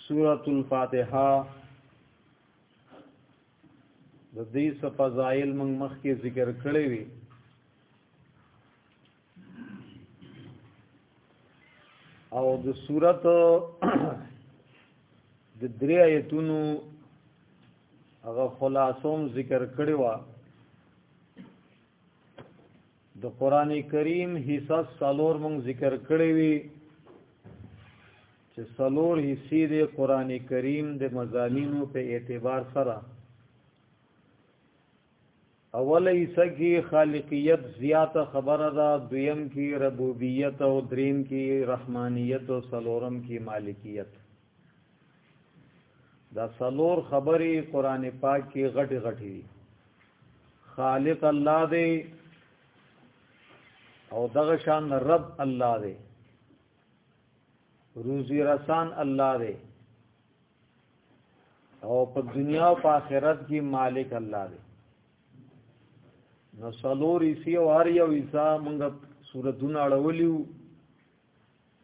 سورۃ الفاتحه د دې څه فضایل موږ مخکې ذکر کړې وي او د صورت د درې آیتونو هغه خلاصوم ذکر کړی و د قران کریم حصہ سلور مونږ ذکر کړی وی چې سلور حصے د قران کریم د مزامینو په اعتبار سره اول حصہ کې خالقیت زیات خبره ده دویم کې ربوبیت او دریم کې رحمانیت او سلورم کې مالکیت دا سلور خبرې قران پاک کې غټي غټي دي خالق الله دی او دغه شان رب الله دی روزي رسان الله دی او په دنیا او په آخرت کې مالک الله دی نو سلور ایسی او هر یو ایسا موږ سورتونه اړولیو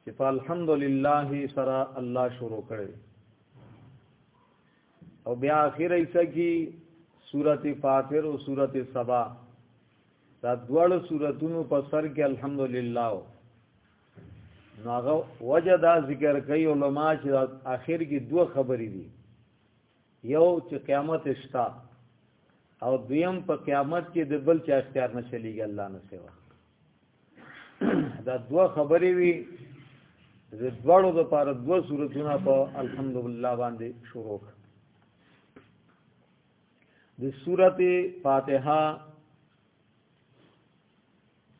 چې په الحمدلله سره الله شروع کړي او بیا اخر ایسا کی سورت فاطر او سورت سبا دا دوړ سورتونو په سر کې الحمدلله نو هغه وجه دا ذکر کوي علما چې اخر کې دوه خبرې دي یو چې قیامت شتا او دویم په قیامت کې د بل چا اختیار نه چلیږي الله نه سوا دا دوه خبرې وي د دوړو د پاره دوه صورتونه په الحمدلله باندې شروع د سورته فاتحه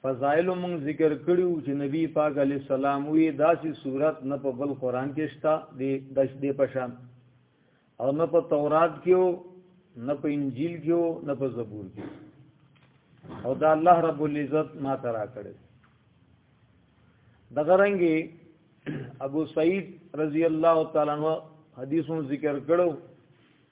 فضائل مون ذکر کړیو چې نبی پاک علی السلام وی داسې صورت نه په بل قران کې شتا دی د دې پشان او نه په تورات کې او نه په انجیل کې او نه په زبور کې او دا الله رب العزت ما ترا کړی دغه رنګي ابو سعید رضی الله تعالی عنہ حدیثو ذکر کړو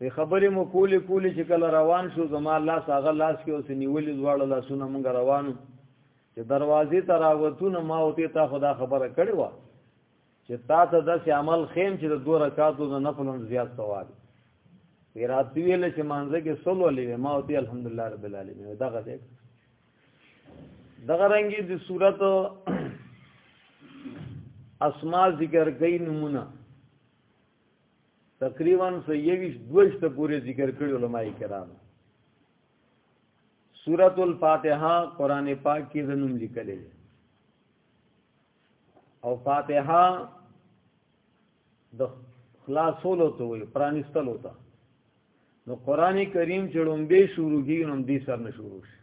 وی خبرې مو کولې کولې چې کله روان شو زما لاس هغه لاس کې اوس نیولې دواړه لاسونه مونږ روانو چې دروازې ته راوتونه ما او ته تا خدا خبره کړې و چې تا ته داسې عمل خیم چې د دوه رکعاتو د نفل هم زیات ثواب وی راتوی ویل چې مانځه کې سلو لې ما او ته الحمدلله رب العالمین دغه دې دغه رنګي د صورت اسماء ذکر کوي نمونه تقریبا سو یویش دویش تا پوری ذکر کری علماء کرام سورت الفاتحہ قرآن پاک کی ذنم لکلے او فاتحہ د خلاصول ته وي پرانستل ته نو قران کریم چې لومبه شروع کیږي نو دې سر نه شروع شي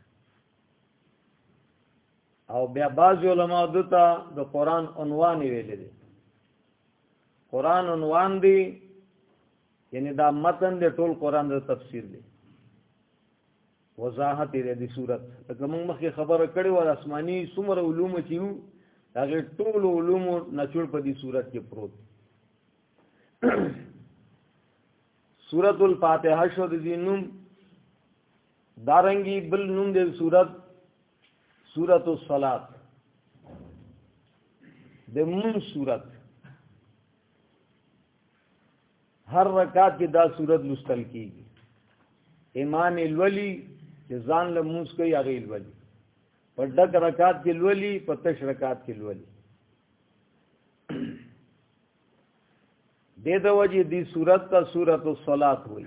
او بیا بعض علما دته د قران عنوان ویل دي قران عنوان دی یعنی دا متن دی ټول قران د تفسیر دی وضاحت دی د صورت لکه موږ مخکې خبره کړې و آسماني څومره علوم چې یو هغه ټول علوم نچول په دې صورت کې پروت سورۃ الفاتحه شو د دینوم دارنګي بل نوم د صورت سورۃ الصلات د مون سورۃ هر رکعت کې دا سورۃ لوستل کیږي ایمان الولی چې ځان له مونږ کوي هغه الولی په ډک رکعت کې لولي په تش رکعت کې لولي دې د وجه دې صورت ته صورت الصلات وي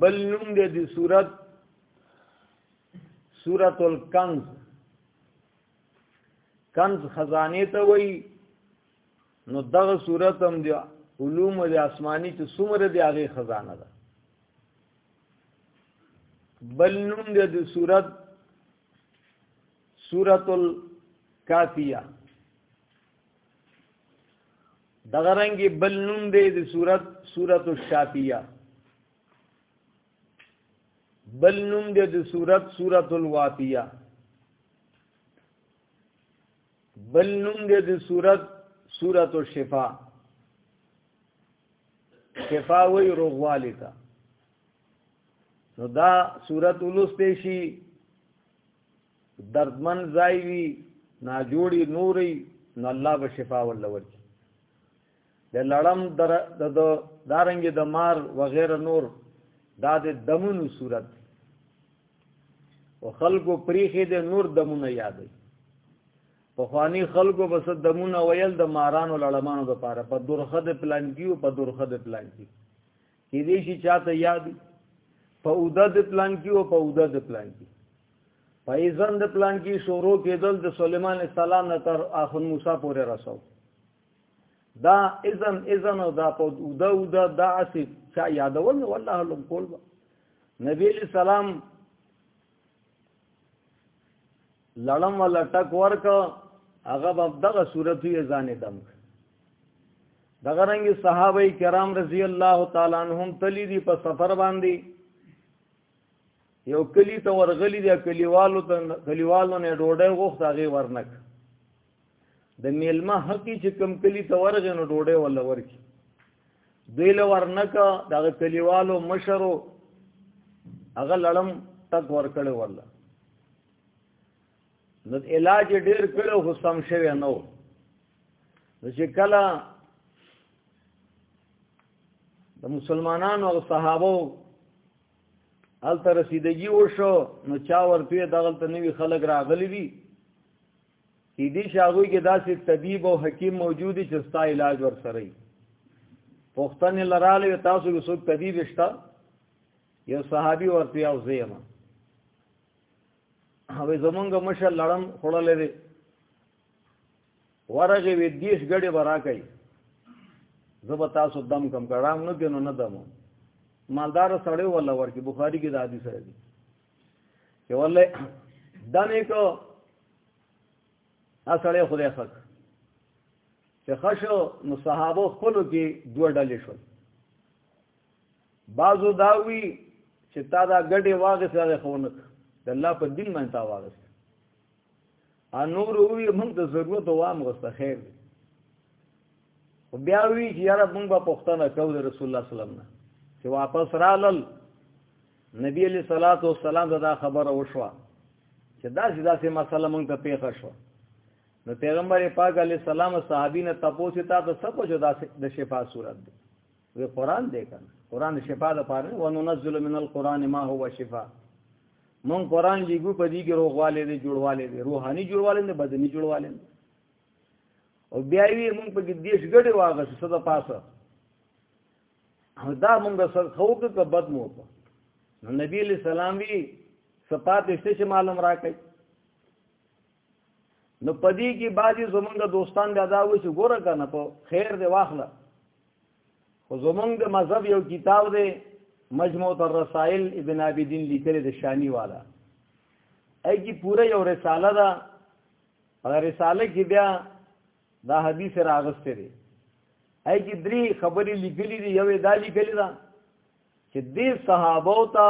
بل نوم دې دې صورت صورت الکنز کنز خزانه ته وي نو دغه صورت هم دې علوم دې آسماني چې څومره دې هغه خزانه ده بل نوم دې دې صورت صورت الکافیه دغه رنګي بل نوم دی د صورت صورت الشافیه بل نوم دی د صورت صورت الوافیه بل نوم دی د صورت صورت الشفا شفا وی روغوالی تا نو دا صورت ولسته شي دردمن ځای وي ناجوړي نوري نو الله به شفا ول ورکړي د لړم در د دارنګ د مار وغیرہ نور دا د دمونو صورت او خلکو پریخې د نور دمونه یادې په خواني خلکو بس دمونه ویل د مارانو لړمانو لپاره په درخه د پلان کیو په درخه د پلان کی کې دې شي چاته یاد په اوده د پلان کې او په اوده د پلان کې په ایزن د پلان کې شروع کېدل د سليمان عليه السلام نه تر اخون موسی پورې رسو دا ایزن ایزن او دا په اوده اوده دا اسی چا یادول والله لم کول نبی علیہ السلام لړم ولا ټک ورک هغه په دغه صورت یې ځان دم دغه رنګ صحابه کرام رضی الله تعالی عنهم تلی دی په سفر باندې یو کلی ته ورغلی دی کلیوالو ته کلیوالو نه ډوډۍ غوښته هغه ورنک د میلمه حقی چې کم کلی ته ورغې نو ډوډۍ ولا ورکی دوی له ورنک دغه کلیوالو مشرو هغه لړم تک ورکړې ولا نو علاج ډیر کړو خو سم شوی نو نو چې کله د مسلمانانو او صحابه ال تر رسیدګي وشو نو چا ورته دغه ته نوی خلک راغلي دي کې دې شاغوي کې داسې طبيب او حکیم موجود چې ستا علاج ور سره وي پښتنه لراله تاسو یو څوک طبيب شته یو صحابي ورته او زیمه هغه زمونږ مشر لړم خړلې دي ورغه وی دیش غړي ورا کوي زب تاسو دم کم کړم نو کینو نه دمو مالدار سړی ولا ورکی بخاری کې د حدیث راځي چې والله دمه کو اصله خدای خک چې خشو نو صحابه خپل کې دوه ډلې شول بازو داوی چې تا دا ګډه واغې سره خونک د الله په دین باندې تا واغې ا نور وی موږ د ضرورت وام غوسته خیر دی او بیا وی چې یاره موږ په پښتنه کو د رسول الله صلی الله علیه وسلم چې واپس رالل نبی علیہ الصلوۃ والسلام دا خبره وشوه چې دا چې دا سه مسله موږ ته پیښه شو نو پیغمبر پاک علیہ السلام صحابین تپوسی تا ته سپو جو دا د شفا صورت دی وی قران دې کنه قران شفا ده پاره وننزل من القران ما هو شفا مون قران لیګو په دې کې روغواله دې جوړواله دې روحاني جوړواله دې بدني جوړواله دې او بیا وی مون په دې دیش ګډه واغه څه ده پاسه دا مونږ سره خو کې بد مو په نبی علیہ السلام وی صفات اشته چې معلوم راکړي نو پدې کې بعضي زمونږ دوستان بیا دا وایي چې ګوره کنه په خیر دی واخله خو زمونږ د مذهب یو کتاب دی مجموع الرسائل ابن عابدین لیکل د شانی والا ای کی پوره یو رساله ده هغه رساله کې بیا دا حدیث راغسته دی ای کی درې خبرې لیکلې دي یو دا لیکلې ده چې دې صحابه او ته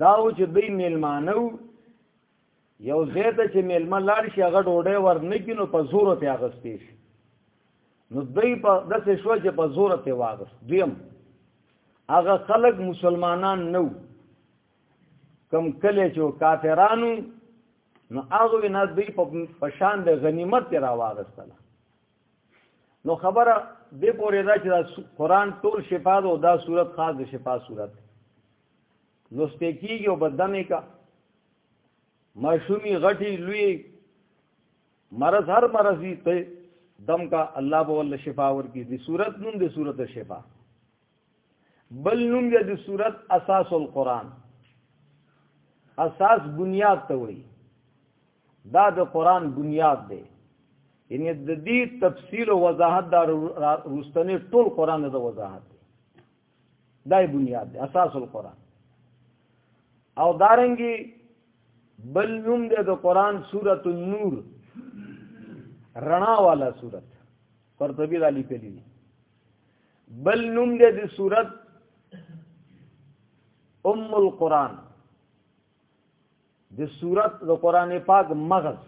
دا و چې دوی میلمانه یو ځای ته چې میلمه لاړ شي هغه ډوډۍ ورنکړي نو په زور ته اغستې شي نو دوی په داسې شو چې په زور ته واغست دویم هغه خلک مسلمانان نو کم کله چې کافرانو نو هغه نه دوی په شان د غنیمت را واغستله نو خبره به پورې دا چې قرآن ټول شفا ده او دا صورت خاص د شفا صورت نو سپېکیږي او بدمې کا ماشومی غټي لوی مرض هر مرض ته دم کا الله بول شفا ور کی دي صورت نوم دي صورت شفا بل نوم د صورت اساس القرآن اساس بنیاد ته وایي دا د قرآن بنیاد دی یعنی د دې تفصیل او وضاحت دا روستنی ټول قرآن د وضاحت دی دا بنیاد دی اساس القرآن او دارنګي بل نوم دی د قرآن سورۃ النور رڼا والا سورۃ قرطبی را لیکلی دی بل نوم دی د صورت ام القرآن د صورت د قرآن پاک مغز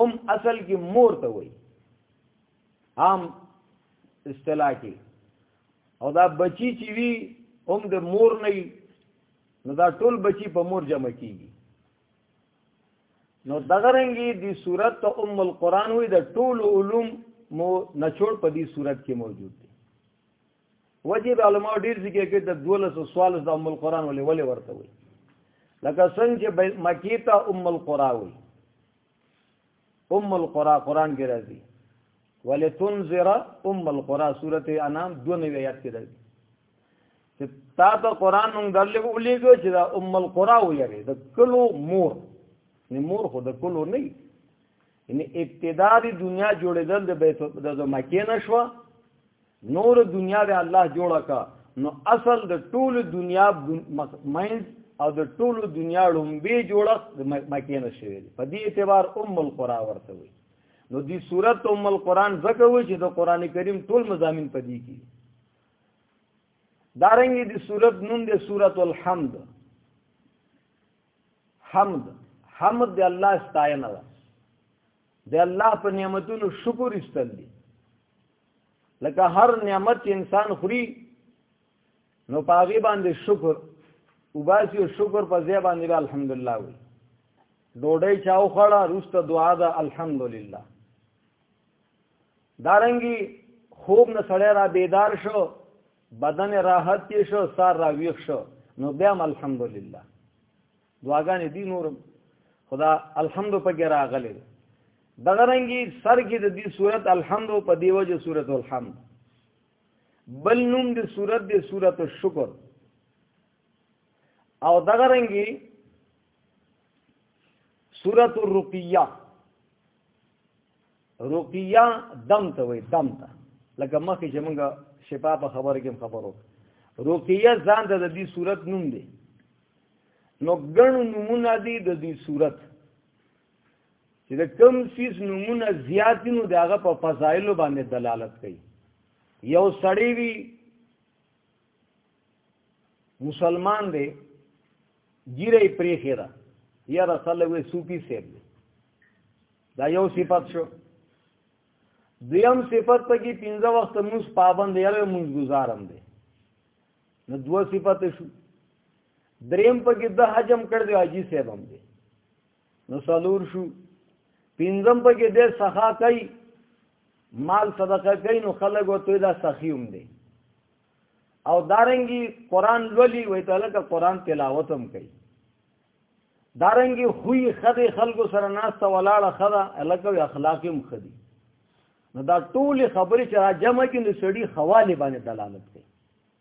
ام اصل کې مور ته وایي عام اصطلاح کې او دا بچی چې وی هم د مور نه نو دا ټول بچی په مور جمع کیږي نو دغرنګي دی صورت ته ام القران وي د ټول علوم مو نچوړ په دې صورت کې موجود دي وجب علماء ډیر ذکر کې د 1200 سوال د ام القران ولې ولې ورته وي لکه څنګه چې مکی ته ام القرا وي ام القرى قران کې راځي ولتنذر ام القرى سوره انام 92 آیات کې راځي چې تا ته قران مونږ درلې ولېګو چې دا ام القرى ویری د کلو مور نه مور خو د کلو نه یعنی ابتدا د دنیا جوړېدل د بیت د مکه نشوه نور دنیا د الله جوړه کا نو اصل د ټول دنیا مینز او د ټول دنیا لومبي جوړښت د مکه نه شوی دی په دې اعتبار ام القرا ورته وي نو دی صورت ام القران زکه وي چې د قران کریم ټول مزامین په دې کې دارنګي دی صورت نوم دی صورت الحمد حمد حمد دی الله ستاینه ده د الله په نعمتونو شکر ایستل دي لکه هر نعمت چې انسان خوري نو پاغي باندې شکر وباسي او شکر په ځای باندې الحمدلله وي ډوډۍ چاو خړه روسته دعا ده الحمدلله دارنګي خوب نه سړی را بیدار شو بدن راحت شو سار را ویښ شو نو بیا الحمدلله دعاګانې دي نورم خدا الحمد په کې راغلي دغه رنګي سر کې د دې صورت الحمد په دی وجه صورت الحمد بل نوم د صورت د صورت الشکر او دغه رنګي صورت الرقیه روپیا دم ته وای دم ته لکه مخکې چې موږ شفا په خبره کې خبرو روپیا ځان ته د دې صورت نوم دی نو ګڼ نمونه دي د دې صورت چې د کم سیس نمونه زیات نو دغه په فضایل باندې دلالت کوي یو سړی وی مسلمان دی جیره پریخه ده یا رسول وی سوپی سیب دی دا یو صفت شو دویم صفت ته کې پنځه وخت موږ پابند یو موږ گزارم دي نو دوه صفت شو دریم په کې د حجم کړ دی حاجی صاحب هم دي نو سلور شو پنځم په کې د سخا کوي مال صدقه کوي نو خلک وته دا سخی هم دي او دارنګي قران لولي وې تعالی کا قران تلاوت هم کوي دارنګي خوې خدي خلکو سره ناسته ولاړه خدا الکه او اخلاق هم خدي نو دا ټول خبرې چې را جمع کې نو سړي خواله باندې دلالت کوي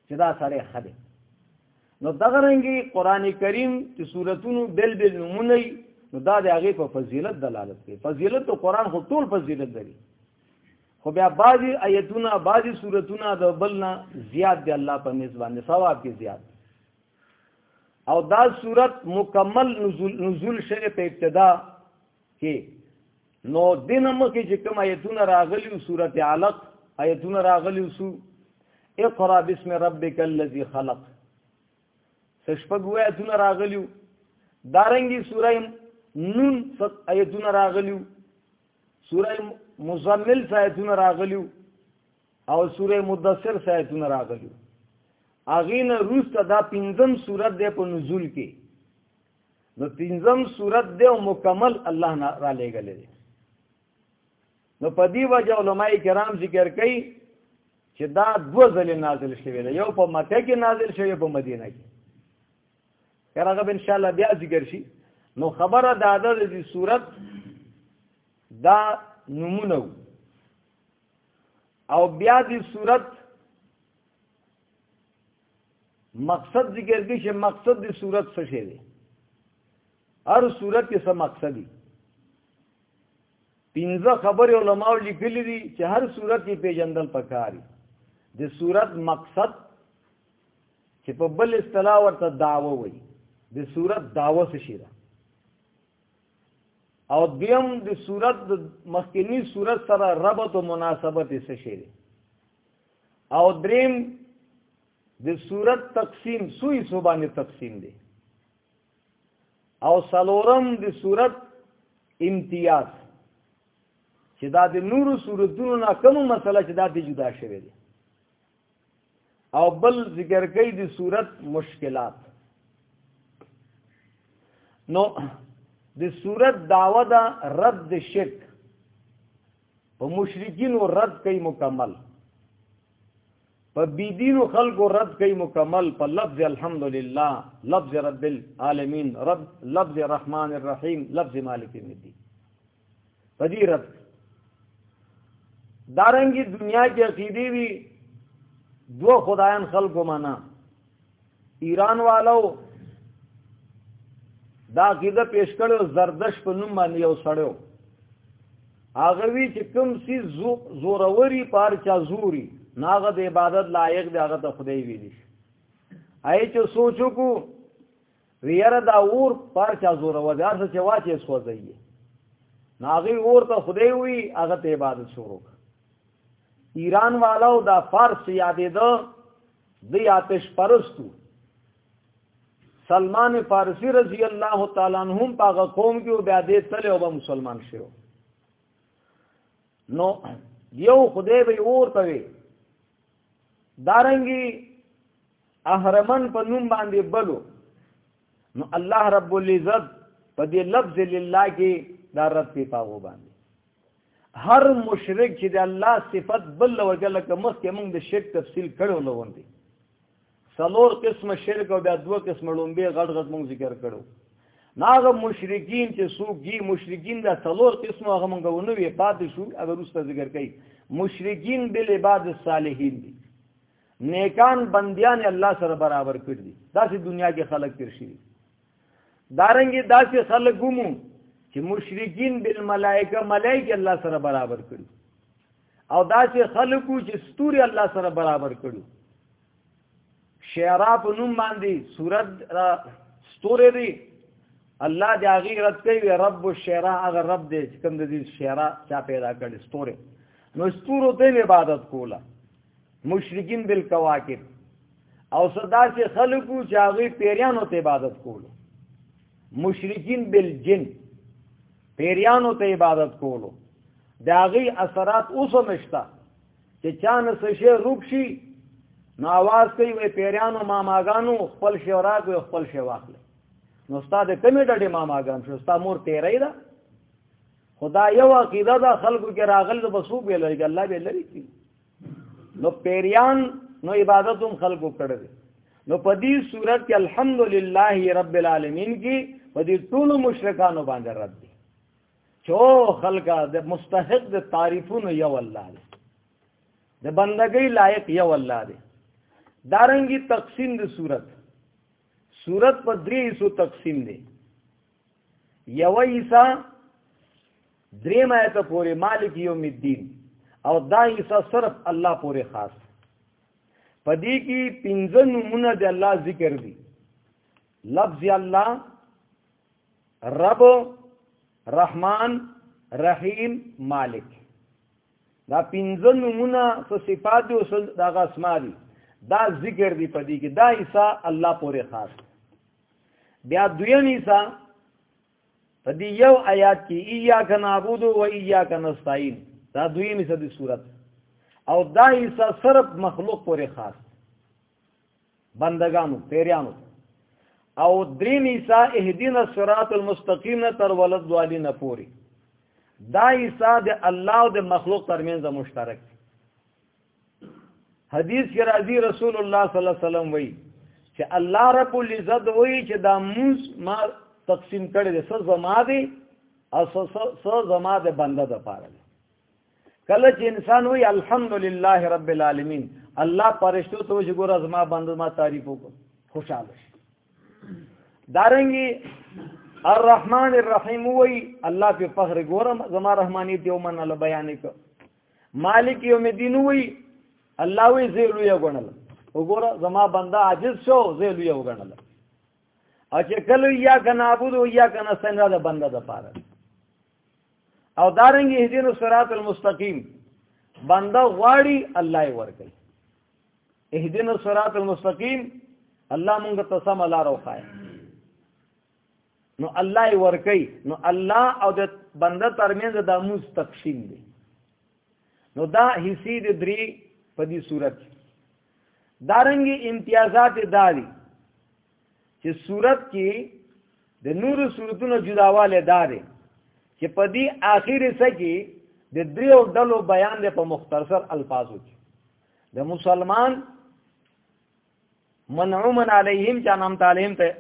چې دا سړی خدي نو دغه رنګي قران کریم چې سوراتونو بل بل نمونه نو دا د هغه په فضیلت دلالت کوي فضیلت او قران خو ټول فضیلت لري خو بیا بعضی آیتونه بعضی سوراتونه د بلنا زیات دی الله په میزبان ثواب کې زیات او دا صورت مکمل نزول نزول شوه په ابتدا کې نو دین مکه چې کوم آیتونه راغلی او صورت علق آیتونه راغلی وسو اقرا بسم ربک الذی خلق سشپګو آیتونه راغلی دارنګي سوره نون فق آیتونه راغلی سوره مزمل آیتونه راغلی او سوره مدثر سایتونه راغلي اغین روسته دا پنځم صورت دی په نزول کې نو پنځم صورت دی او مکمل الله نه را لېګلې نو په دی وجه علما کرام ذکر کوي چې دا دو ځل نازل شوی دی یو په مکه کې نازل شوی په مدینه کې هرغه ان شاء الله بیا ذکر شي نو خبره دا ده چې صورت دا نمونه او بیا دی صورت مقصد ذکر کی چې مقصد دی صورت څه شی دی هر صورت کې څه مقصد دی پنځه خبر علماء لیکلي دي چې هر صورت کې پیژندل پکاري د صورت مقصد چې په بل اصطلاح ورته داوه وي د صورت داوه څه شي ده او دیم د صورت د مخکنی صورت سره ربط او مناسبت یې څه شي او دریم د صورت تقسیم سوی سوبانه تقسیم دی او سلورم د صورت امتیاز چې دا د نورو صورتونو نه کومه مسله چې دا د جدا شوی دی او بل ذکر کوي د صورت مشکلات نو د صورت داوا دا رد شرک په مشرکین او رد کوي مکمل په بيدین او خلق او رد کوي مکمل په لفظ الحمدلله لفظ رب العالمین رب لفظ الرحمن الرحیم لفظ مالک الدین په دې رد دارنګي دنیا کې عقیدې وی دو خدایان خلقو معنا ایران والو دا عقیده پیش کړو زردش په نوم باندې یو سړیو هغه وی چې کوم سی زوروري پار چا زوري ناغه د عبادت لایق دی هغه ته خدای ویلی آی چې سوچو کو وی یاره دا اور پر چا زور و دار څه واچې سوځي ناغي اور ته خدای وی هغه ته عبادت شروع ایران والو دا فارس یادې ده د آتش پرستو سلمان فارسی رضی الله تعالی عنهم پاغه قوم کې بیا دې تل او مسلمان شو نو یو خدای به اور ته وی دارنګي اهرمن په نوم باندې بلو نو الله رب العزت په دې لفظ لله کې دا رد په پاغو باندې هر مشرک چې د الله صفت بل وجل ک مخ کې موږ د شرک تفصیل کړو لوندي سلور قسم شرک او بیا دوه قسم لومبه غټ غټ موږ ذکر کړو ناغه مشرکین چې څوک دي مشرکین د سلور قسم هغه موږ ونه وی پاتې شو هغه روسته ذکر کړي مشرکین بل عباد الصالحین دي نیکان بندیان الله سره برابر کړ دي داسې دنیا کې خلک تیر شي دارنګي داسې خلک ګمو چې مشرکین بالملائکه ملائکه الله سره برابر کړي او داسې خلکو چې ستوري الله سره برابر کړي شعرا په نوم باندې صورت را ستوري دي الله دې هغه رد کوي رب الشعرا هغه رب دې کوم دې شعرا چا پیدا کړي ستوري نو ستورو ته عبادت کوله مشرکین بالکواکب او صدا چې خلقو چې هغه پیریانو ته عبادت کولو مشرکین بالجن پیریانو ته عبادت کولو دا غي اثرات اوس مشتا چې چان سشه روکشي نو आवाज کوي وې پیریانو ما ماګانو خپل شوراک وې خپل شواخل نو استاد کمی ډډه ما ماګان شو استاد مور تیرې ده خدا یو عقیده ده خلکو کې راغل د بسو به لري الله به لري نو پیریان نو عبادت هم خلقو کړی دی نو په دې صورت کې الحمدلله رب العالمین کې په دې ټول مشرکانو باندې رد دي چو خلقا د مستحق د تعریفونو یو الله دی د بندګۍ لایق یو الله دی دارنګي تقسیم د صورت صورت په درې حصو تقسیم دی یو ایسا دریم آیت پورې مالک یوم الدین او دا ایسا صرف الله پورې خاص پدې کې پنځه نمونه د الله ذکر دي لفظ الله رب رحمان رحیم مالک دا پنځه نمونه څه صفات دي او څه دغه اسما دي دا ذکر دی په دې کې دا عیسی الله پورې خاص بیا دویم ایسا په دې یو آیات کې ایاک نعبود و ایاک نستعين دا دویم ایسا د صورت او دا ایسا صرف مخلوق پورې خاص بندگانو پیریانو او دریم ایسا اهدینا الصراط المستقیم تر ولد والین پوری دا ایسا د الله او د مخلوق ترمنځ مشترک حدیث کې راځي رسول الله صلی الله علیه وسلم وایي چې الله رب العزت وایي چې دا موس ما تقسیم کړی دی څه زما دی او څه زما د بنده د پاره دی کله چې انسان وایي الحمدلله رب العالمین الله پرشتو ته چې ګور زما بنده ما تعریف وکړ خوشاله شي دارنګي الرحمن الرحیم وایي الله په فخر ګورم زما رحمانیت یو منله بیان کړ مالک یوم الدین وی الله وی زیلو یو غنل وګوره زما بنده عاجز شو زیلو یو غنل او چې کله یا کنا عبود او یا کنا سنرا د بنده د پاره او دارنګ اهدین الصراط المستقیم بنده غواړي الله یې ورکړي اهدین الصراط المستقیم الله مونږ ته سم لار وخایي نو الله یې ورکي نو الله او د بنده ترمنځ د موس تقسیم دی نو دا حصي د درې په دې صورت دارنګي امتیازات دالي چې صورت کې د نور صورتونو جداواله داري چې په دې آخر حصہ کې د دریو ډلو بیان دی په مختصر الفاظو کې د مسلمان منعومن علیهم چې انعام تعلیم ته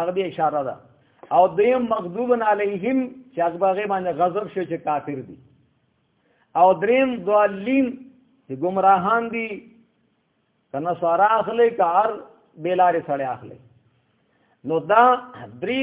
هغه دی اشاره ده او دیم مغضوبن علیهم چې هغه باغې باندې غضب شو چې کافر دي او دریم دوالین چې گمراهان دي کنه سوارا اخلي کار بیلارې سړی اخلي نو دا درې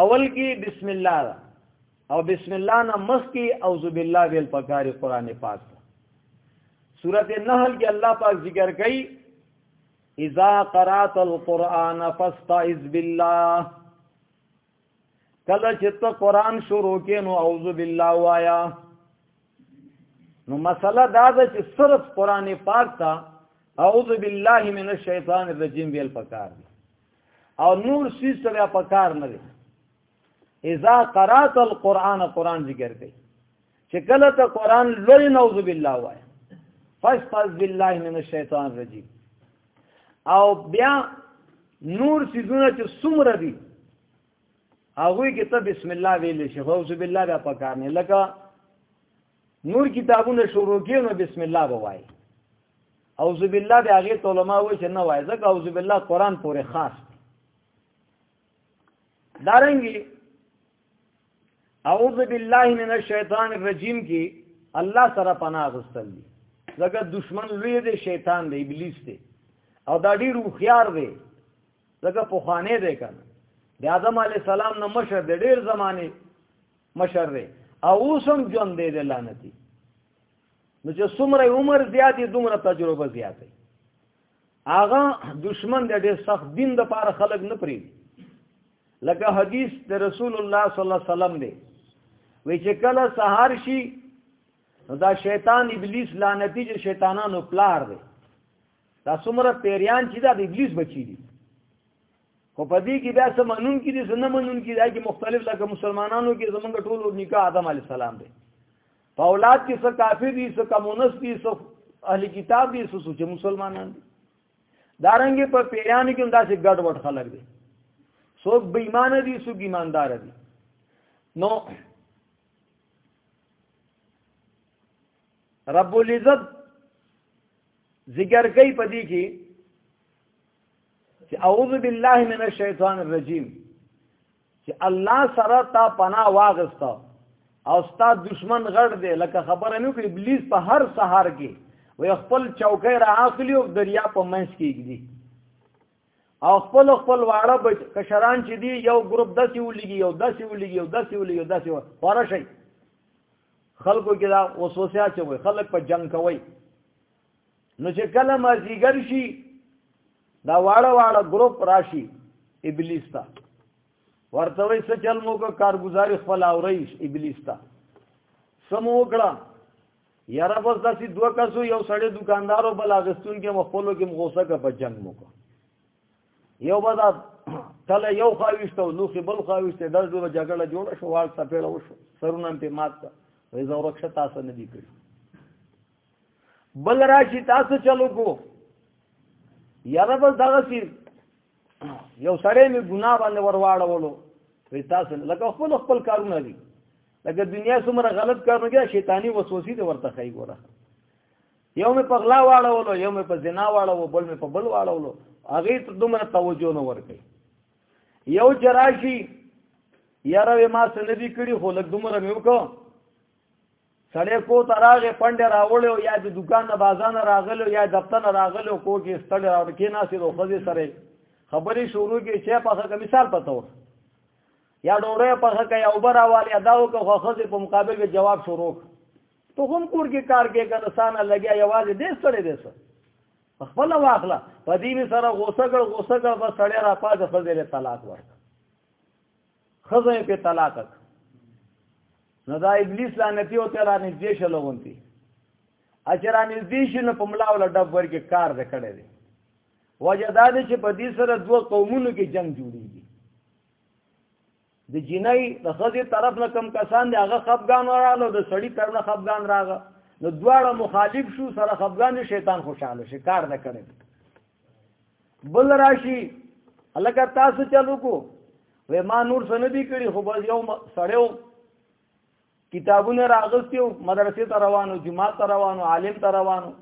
اول کې بسم الله دا او بسم الله نه مخ کې اعوذ بالله ویل پکاري قران پاک سورته النحل کې الله پاک ذکر کوي اذا قرات القران فاستعذ بالله کله چې ته قران شروع کې نو اعوذ بالله وایا نو مسله دا ده چې صرف قران پاک ته اعوذ بالله من الشیطان الرجیم ویل پکار دی او نور سیز سره په کار نه دی اذا قرات القرآن قرآن ذکر کوي چې کله ته قرآن لوی نعوذ بالله وای فاستعذ بالله من الشیطان الرجیم او بیا نور سیزونه چې څومره دي هغه کې ته بسم الله ویل شي اعوذ بالله بیا پکار نه لکه نور کتابونه شروع کینو بسم الله بوای اعوذ بالله به هغه علماء وای چې نه وای ځکه اعوذ بالله قران پورې خاص دارنګي اعوذ بالله من الشیطان الرجیم کې الله سره پناه غوښتل دي ځکه دشمن لوی دی شیطان دی ابلیس دی او دا ډیر خوخيار دی ځکه په خانه دی کنه د آدم علی السلام نه مشر د ډیر زمانه مشر دی او اوس هم ژوند دی د لعنتی نو چې څومره عمر زیاتې دومره تجربه زیاتې هغه دشمن د ډېر سخت دین د پاره خلق نه پری لکه حدیث د رسول الله صلی الله علیه وسلم دی وی چې کله سهار شي نو دا شیطان ابلیس لعنتی چې شیطانانو پلار دی دا څومره پیریان چې دا د ابلیس بچی دي خو په دې کې بیا څه منون کې دي څه نه منون کې دي چې مختلف لکه مسلمانانو کې زمونږ ټول نکاح آدم علی السلام دی په اولاد کې څه کافر دي څه کمونست دي څه اهل کتاب دي څه سوچ مسلمانان دي دارنګ په پیران کې داسې ګډ وډ خلک دي څوک بې ایمان دي څوک ایماندار دي نو رب العزت ذکر کوي په دې کې چې اعوذ بالله من الشیطان الرجیم چې الله سره تا پناه واغستا او ستا دشمن غړ دی لکه خبره نو کې ابلیس په هر سهار کې وي خپل چوکۍ را اخلي او دریا په منځ کې کېږي او خپل خپل واړه بچ کشران چې دی یو ګروپ داسې ولګي یو داسې ولګي یو داسې ولګي یو داسې وره شي خلکو کې دا وسوسه چوي خلک په جنگ کوي نو چې کله ما زیګر شي دا واړه واړه ګروپ راشي ابلیس ته ورته وي څه چل مو کو کارګزاري خپل اوري ابلیس ته سمو کړه یاره بس داسې دوه کسو یو سړی دکاندارو بل اغستون کې مخپلو کې مغوسه کا په جنگ مو کو یو بدا کله یو خاويشته او نو بل خاويشته د دوه جګړه جوړه شو وال سپېړه وشو سرونه په مات وې زورښت تاسو نه دی کړی بل را چې تاسو چلو کو یاره بس دغه سی یو سړی می ګناه باندې ورواړولو وی تاسو لکه خپل خپل کارونه دي لکه دنیا څومره غلط کارونه دي شیطانی وسوسې دې ورته خی ګوره یو می په غلا واړولو یو می په زنا واړولو بل می په بل واړولو هغه ته دومره توجه نه ورکړي یو جراشی یاره ما سندې کړي خو لکه دومره مې وکړو سړی کو ته راغې پنډه راوړو یا د دکان نه بازار نه راغلو یا دفتر نه راغلو کو کې ستړی راوړ کې ناسې د خزې سره خبرې شروع کې چې په خکه مثال پته و یا ډوړې په خکه یا اوبر والی ادا و که خزې په مقابل کې جواب شروع ته هم کور کې کار کې کنه سان لګیا یوازې دې سړی دې سره خپل واخله په دې سره غوسه ګړ غوسه ګړ بس سړی را پاز خزې له طلاق ورک خزه په طلاق ک نو دا ابلیس لعنتی او تعالی نږدې شلو غونتی اچرا نږدې شنو په ملا ول ډب ورکه کار د کړه دی وجه دا دی چې په دې سره دوه قومونو کې جنگ جوړیږي د جنۍ د خځې طرف نه کم کسان دی هغه خفګان وراله د سړی طرف نه خفګان راغله نو دواړه مخالف شو سره خفګان شیطان خوشاله شي کار نه کړي بل راشي الکه تاسو چلو کو و ما نور سن دي کړي خو بس یو سړیو کتابونه راغستیو مدرسې ته روانو جمعه ته روانو عالم ته روانو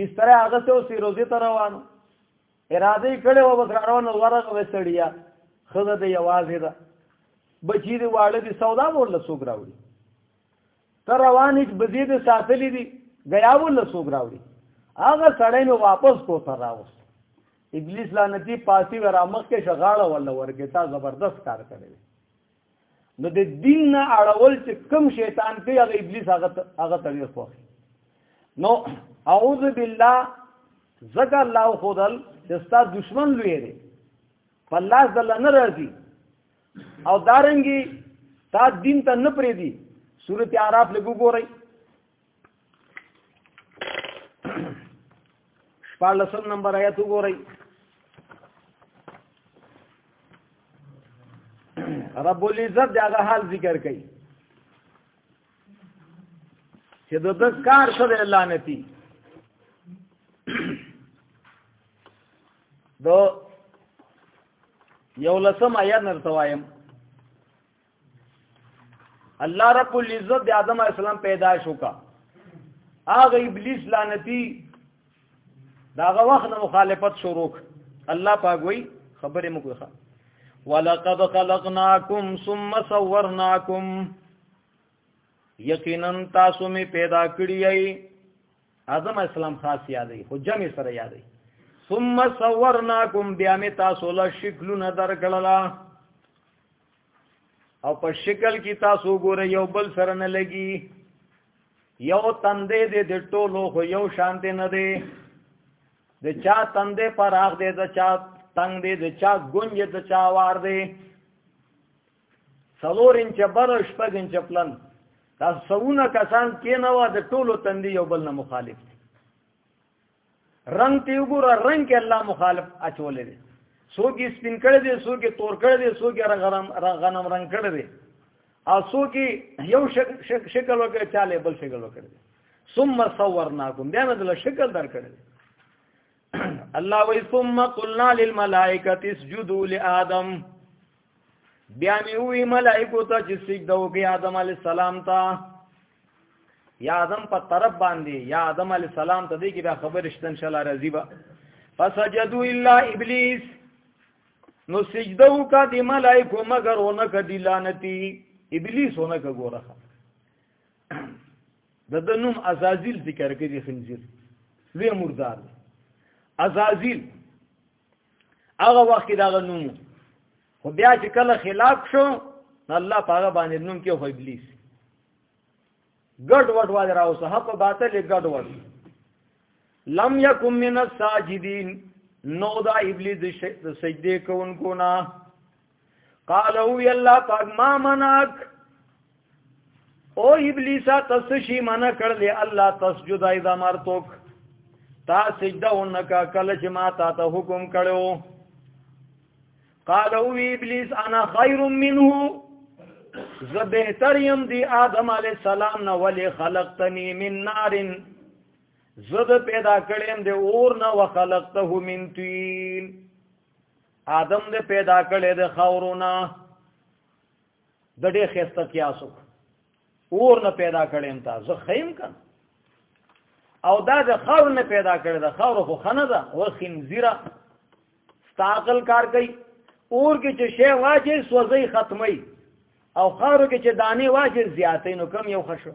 بستر اغستو سیروزی ته روانو اراده کړي و بس روانو ورغه وسړیا خزه د یوازې ده بچی دی واړه دی سودا ورله سوګ راوړي ته روان هیڅ بزید ساتلی دي غیاو له سوګ راوړي هغه سړی مې واپس کو تر راوست ابلیس لعنتی پاسی ورا مخ کې شغاړه ولا ورګه تا زبردست کار کړی نو د دین نه اړول چې کم شیطان کوي هغه ابلیس هغه هغه تغیر خو نو اعوذ بالله زکه الله خدل چې ستا دشمن لوی دی فلاس دل نه راځي او دارنګي تا دین ته نه پرې دي سورته اعراف لګو ګورئ شپږلسم نمبر آیت وګورئ رب العزت دا هغه حال ذکر کوي چې د دې کار سره الله نتی دو یو لسم آیات نرته وایم الله رب العزت د آدم علی السلام پیدائش وکا هغه ابلیس لعنتی داغه وخت نه مخالفت شروع الله پاک وی خبره مو کوي ولقد خلقناکم ثم صورناکم یقینا تاسو می پیدا کړی اعظم اسلام خاص یادې خو جمع سره یادې ثم صورناکم بیا می تاسو له شکل نه درکړلا او په شکل کې تاسو ګوره یو بل سره نه لګي یو تندې دې د ټولو خو یو شان دې نه دی د چا تندې پر اخ دې د چا تنگ دې د چا ګونج د چا وار دې څلور انچه بر او شپږ انچه پلن دا سونه کسان کېنه وا د ټولو تندې یو بل نه مخالف دي رنگ ته وګوره رنگ کې الله مخالف اچولې دي څوک یې سپین کړی دی څوک یې تور کړی دی څوک یې غنم غنم رنگ کړی دی او څوک یو شکل وکړي چاله بل شکل وکړي ثم صورناکم بیا مې دل شکل درکړی الله وی ثم قلنا للملائکه اسجدوا لآدم بیا مې وی ملائکو ته چې سجده وکړي آدم علی السلام ته یا آدم په طرف باندې یا آدم علی السلام ته دی کې بیا خبر شتن شلا راضی با فسجدوا الا ابلیس نو سجده وکړه د ملائکو مگر ونه کدی لعنتی ابلیس ونه کګوره د د نوم ازازیل ذکر کړي خنزیر لوی مردار ازازیل هغه وخت کې دا نوم خو بیا چې کله خلاف شو نو الله پاغه باندې نوم کې خو ابلیس ګډ وډ والے راو صاحب په باطل ګډ وډ لم یکم من الساجدین نو دا ابلیس د سجده کوونکو نه قال او الله پاک ما مناک او ابلیس تسشی منع کړ له الله تسجد اذا مرتوک تا سجده ونکا کله چې ما تا ته حکم کړو قال او ابلیس انا خیر منه زه بهتر يم دی آدم علی السلام نه ولی خلقتنی من نارن زه پیدا کړم د اور نه وخلقته من تیل آدم دې پیدا کړي د خاورونه د ډېر خسته کیاسو اور نه پیدا کړم تا زه خیم کن او دا د خاور نه پیدا کړي د خاور خو خنه ده او خنزیره ستاقل کار کوي اور کې چې شی واچي سوځي ختمي او خاور کې چې دانه واچي زیاتې نو کم یو خشو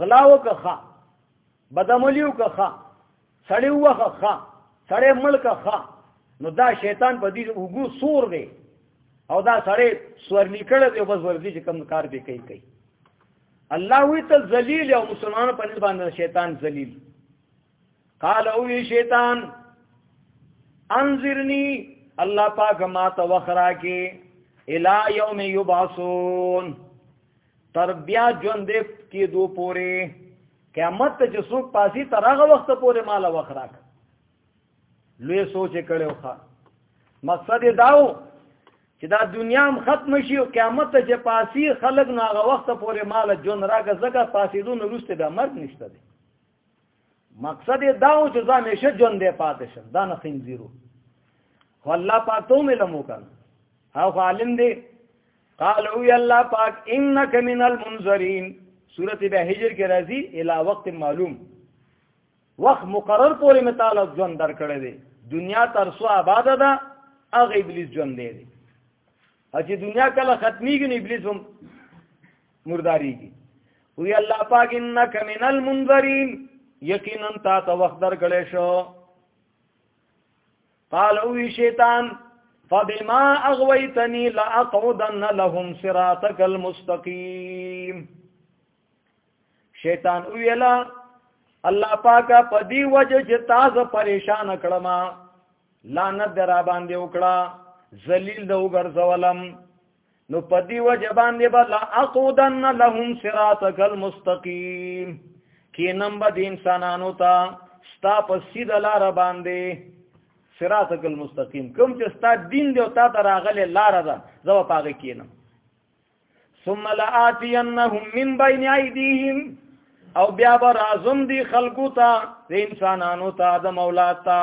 غلاو که خا بدعملیو که خا سړی وخه خا سړی ملک خا نو دا شیطان په دې وګو سور دی او دا سړی سورلی کړه دی بس ورځي چې کم کار به کوي کوي الله وی ته ذلیل او مسلمان په نسبت باندې شیطان ذلیل قال او شیطان انذرنی الله پاک ما ته وخرا کې الی یوم یبعثون تر بیا ژوند کې دو پوره قیامت ته چې څوک پاسي تر هغه وخت پورې مال وخرا لوی سوچ کړو ښا مقصد داو چې دا دنیا هم ختم شي او قیامت ته چې پاسي خلک نو هغه وخت پورې مال جون راګه زګه پاسي دون روسته به مرګ نشته دي مقصد یې دا و چې زه همیشه ژوندی پاتې شم دا نه خنځیر و خو الله پاک ته هم علم وکړ هغه عالم دی قال او الله پاک انک من المنذرین سورت به هجر کې راځي الی وخت معلوم وخت مقرر پورې متعال ژوند درکړی دی دنیا تر سو آباد ده هغه ابلیس ژوند دی چې دنیا کله ختميږي نو ابلیس هم مرداریږي وی الله پاک انک من المنذرین یقینا تا ته وخت درکړې شو قال او شیطان فبما اغويتني لاقعدن لهم صراطك المستقيم شیطان ویلا الله پاکه په دی وجه چې تاسو پریشان کړم لعنت درا باندې وکړه ذلیل د وګرځولم نو په دی وجه باندې به لا اقودن لهم صراطك المستقيم کې نمبر د انسانانو ته ستا په سیده لار باندې صراطك المستقيم کوم چې ستا دین دی او تا ته راغله لار ده زو پاګه کینم ثم لآتينهم من بين ايديهم او بیا به رازم دی خلقو ته د انسانانو ته د مولا ته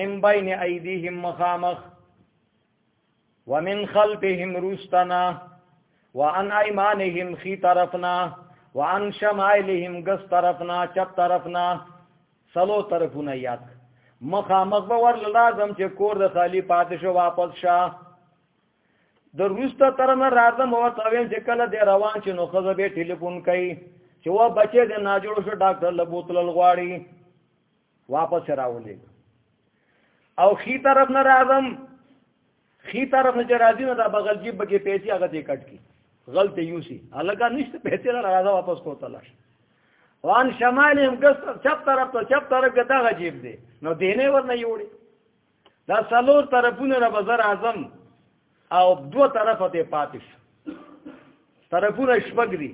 من بين ايديهم مخامخ ومن خلفهم رستنا وان ايمانهم خي طرفنا وان شمائلهم غس طرفنا چپ طرفنا سلو طرفونه یاد مخامخ به ور لازم چې کور د خالی پاتې شو واپس شه د روسته تر نه راځم او ته ویم چې کله دې روان چې نو خزه به ټلیفون کوي چې و بچې دې ناجوړ شو ډاکټر له بوتل غواړي واپس راولې او خي طرف نه راځم خي طرف نه چې راځي نو دا بغل جیب بګې پیسې هغه دې کټ کی غلط یوسی الګا نشته پیسې را راځه واپس کو تلاش وان شمال هم ګس چپ طرف ته چپ طرف کې دا غجیب دی نو دینه ور نه یوړي دا سلور طرفونه را بازار اعظم او دو طرفه ته پاتش طرفونه شپګ دي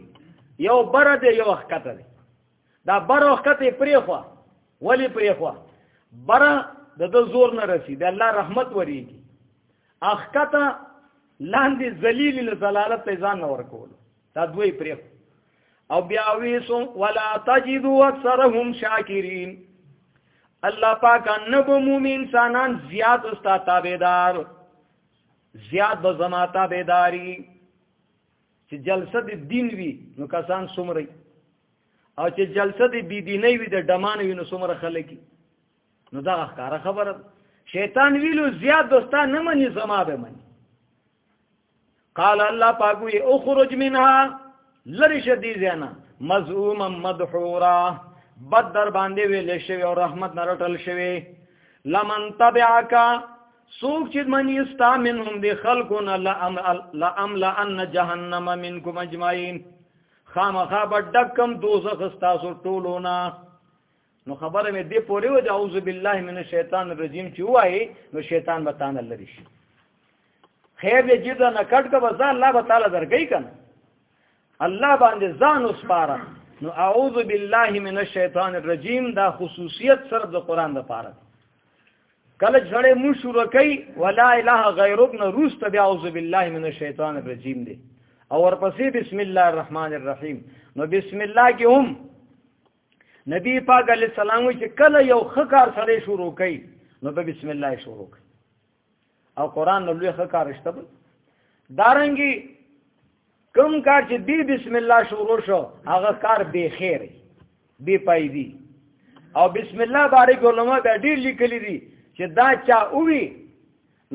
یو بر دی یو حقته دی دا بره وخت پرې خو ولی پرې خو بره د د زور نه رسی د الله رحمت وریږي اخکته لاندې ذلیل له زلالت ته ځان نور کول دا دوی پرې او بیا ویسو ولا تجدوا اکثرهم شاکرین الله پاک انب مومن انسانان زیات استا تابعدار زیات به زما تابعداري چې جلسه د دین وی نو کسان سمري او چې جلسه دی بی دیني وي د ډمان وي نو څومره خلک نو دا ښکارا خبره شیطان ویلو زیات دوستان نه مني زما به مني قال الله پاکوي اخرج منها لری شدی زینا مزعوما مدحورا بد در باندې ویل شوی او رحمت نرټل شوی لمن تبعک سوک چې منی استا منهم دی خلقنا لا ام لا ام لا ان جهنم منکم اجمعين خامخا به ډکم دوزخ تاسو ټولو نه نو خبره مې دې پورې و اعوذ بالله من الشیطان الرجیم چې وایي نو شیطان به تانه لري شي خیر دې جد نه کټ کا بس الله به تعالی درګی کنه الله باندې ځان وسپاره نو اعوذ بالله من الشیطان الرجیم دا خصوصیت صرف د قران د پاره کله چې سړی مو شروع کوي ولا اله غیر ابن روس ته بیا اعوذ بالله من الشیطان الرجیم دی او ورپسې بسم الله الرحمن الرحیم نو بسم الله کې هم نبی پاک علی السلام چې کله یو خکار سره شروع کوي نو په بسم الله شروع کوي او قران نو لوی خکار شته دارنګي کوم کار چې بی بسم الله شروع شو هغه کار به خیر بی پایدی او بسم الله باندې علماء به ډیر لیکلي دي چې دا چا اووي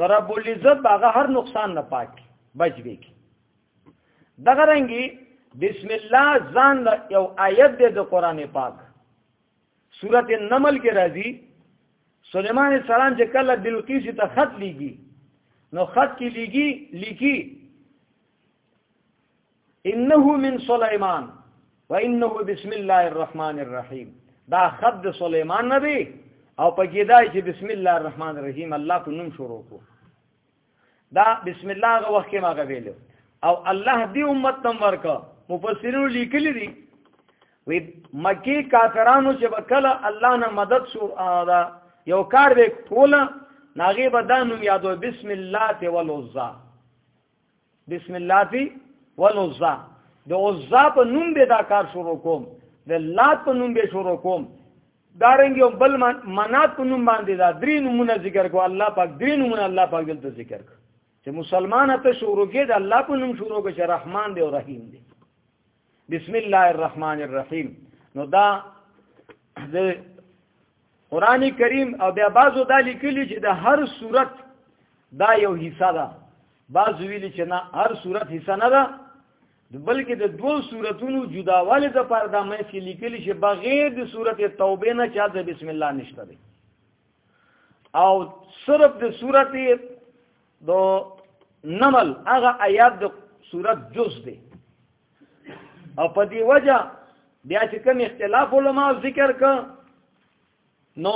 نو رب العزت هغه هر نقصان نه پاک بچ وی کی دغه رنګي بسم الله ځان یو آیت دی د قران پاک سورته النمل کې راځي سليمان السلام چې کله بلقیس ته خط لیږي نو خط کې لیږي لیکي انه من سليمان وانه بسم الله الرحمن الرحيم دا خط د سليمان نه دی او په کې دا چې بسم الله الرحمن الرحیم الله په نوم شروع کو دا بسم الله غو وخت کې ما غویل او الله دې امت تم ورکا مفسرین لیکلی دي وی مکی کافرانو چې وکړه الله نه مدد شو دا یو کار به کوله ناغي به دا نوم یادو بسم الله ته ولوزا بسم الله فی والعزا د عزا په نوم به دا کار شروع کوم د لات په نوم به شروع کوم دارنګ یو بل منات په نوم باندې دا درې نمونه ذکر کو الله پاک درې نمونه الله پاک دلته ذکر کو چې مسلمان ته شروع کې د الله په نوم شروع کو چې رحمان دی او رحیم دی بسم الله الرحمن الرحیم نو دا د قران کریم او بیا بازو دا لیکلی چې د هر صورت دا یو حصہ ده باز ویلی چې نه هر صورت حصہ نه ده بلکې د دوو صورتونو جداواله د پر د مې کې لیکلی چې بغیر د صورت توبه نه چا د بسم الله نشته دی او صرف د صورت د نمل هغه آیات د صورت جز دی او په دې وجه بیا چې کوم اختلاف علما ذکر ک نو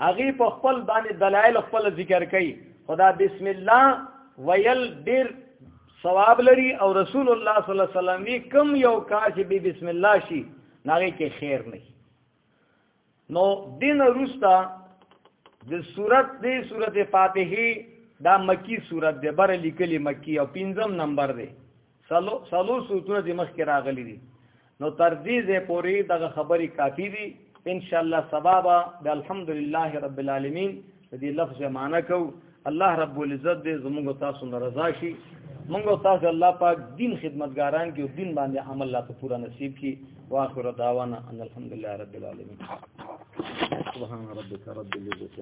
هغه په خپل باندې دلایل خپل ذکر کوي خدا بسم الله ویل ډیر ثواب لري او رسول الله صلی الله علیه وسلم کم یو کار چې بسم الله شي ناغه کې خیر نه نو دین روستا د صورت دی صورت فاتحه دا مکی صورت دی بر لیکلی مکی او پنځم نمبر دی سلو سلو سوتونه د مخ کې راغلي دي نو تر دې زه پوری دغه خبري کافی دي ان شاء الله سبا به الحمدلله رب العالمین دې لفظ معنا کو الله رب العزت دې زموږ تاسو ناراضه شي موږ تاسو الله پاک دین خدمتګاران کې دین باندې عمل لا ته پورا نصیب کی واخر دعوانا ان الحمدلله رب العالمین سبحان ربک رب العزت